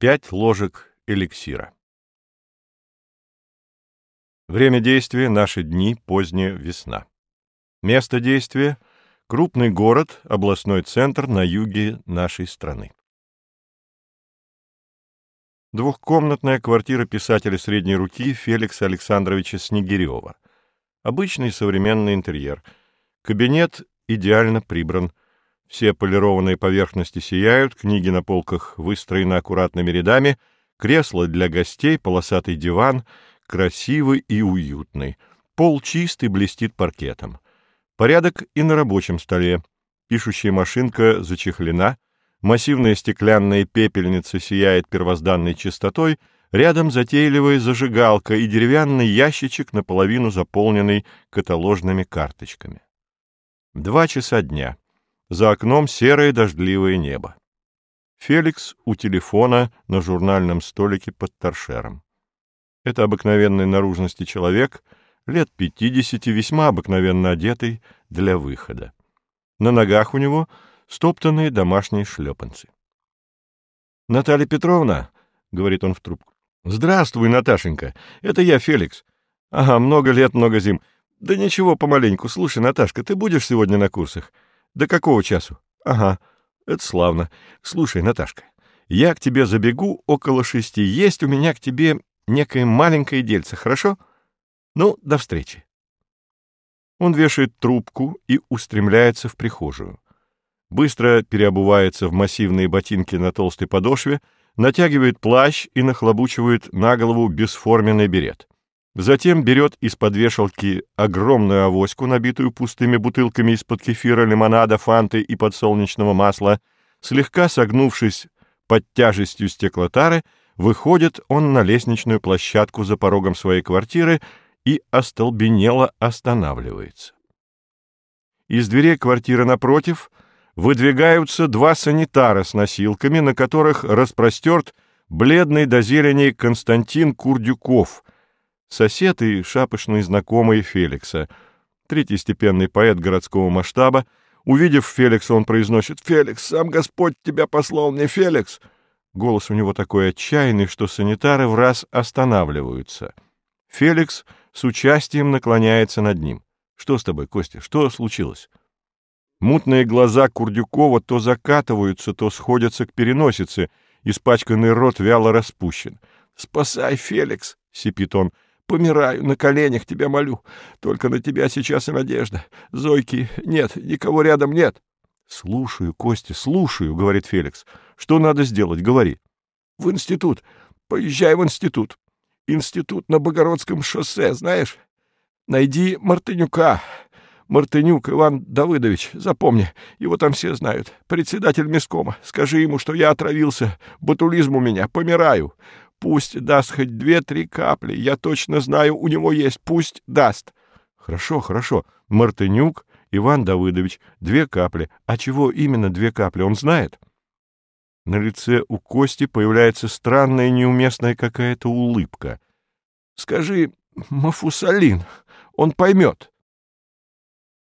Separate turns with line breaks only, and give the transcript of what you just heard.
Пять ложек эликсира. Время действия — наши дни, поздняя весна. Место действия — крупный город, областной центр на юге нашей страны. Двухкомнатная квартира писателя средней руки Феликса Александровича Снегирева. Обычный современный интерьер. Кабинет идеально прибран. Все полированные поверхности сияют, книги на полках выстроены аккуратными рядами, кресло для гостей, полосатый диван, красивый и уютный. Пол чистый, блестит паркетом. Порядок и на рабочем столе. Пишущая машинка зачехлена, массивная стеклянная пепельница сияет первозданной чистотой, рядом затейливая зажигалка и деревянный ящичек, наполовину заполненный каталожными карточками. Два часа дня. За окном серое дождливое небо. Феликс у телефона на журнальном столике под торшером. Это обыкновенной наружности человек, лет пятидесяти, весьма обыкновенно одетый для выхода. На ногах у него стоптанные домашние шлепанцы. — Наталья Петровна, — говорит он в трубку. — Здравствуй, Наташенька, это я, Феликс. Ага, много лет, много зим. Да ничего, помаленьку. Слушай, Наташка, ты будешь сегодня на курсах? До какого часу? Ага, это славно. Слушай, Наташка, я к тебе забегу около шести. Есть у меня к тебе некое маленькое дельце, хорошо? Ну, до встречи. Он вешает трубку и устремляется в прихожую. Быстро переобувается в массивные ботинки на толстой подошве, натягивает плащ и нахлобучивает на голову бесформенный берет. Затем берет из-под вешалки огромную авоську, набитую пустыми бутылками из-под кефира, лимонада, фанты и подсолнечного масла. Слегка согнувшись под тяжестью стеклотары, выходит он на лестничную площадку за порогом своей квартиры и остолбенело останавливается. Из дверей квартиры напротив выдвигаются два санитара с носилками, на которых распростерт бледный до зелени Константин Курдюков — сосед и шапошный знакомый Феликса, третий степенный поэт городского масштаба. Увидев Феликса, он произносит «Феликс, сам Господь тебя послал мне, Феликс!» Голос у него такой отчаянный, что санитары в раз останавливаются. Феликс с участием наклоняется над ним. «Что с тобой, Костя? Что случилось?» Мутные глаза Курдюкова то закатываются, то сходятся к переносице, испачканный рот вяло распущен. «Спасай, Феликс!» — сипит он. Помираю, на коленях тебя молю. Только на тебя сейчас и надежда. Зойки нет, никого рядом нет. — Слушаю, Костя, слушаю, — говорит Феликс. — Что надо сделать? Говори. — В институт. Поезжай в институт. Институт на Богородском шоссе, знаешь? Найди Мартынюка. Мартынюк Иван Давыдович, запомни, его там все знают. Председатель мискома. Скажи ему, что я отравился. Ботулизм у меня. Помираю. Пусть даст хоть две-три капли. Я точно знаю, у него есть. Пусть даст. Хорошо, хорошо. Мартынюк Иван Давыдович. Две капли. А чего именно две капли, он знает? На лице у Кости появляется странная неуместная какая-то улыбка. Скажи, Мафусалин, он поймет.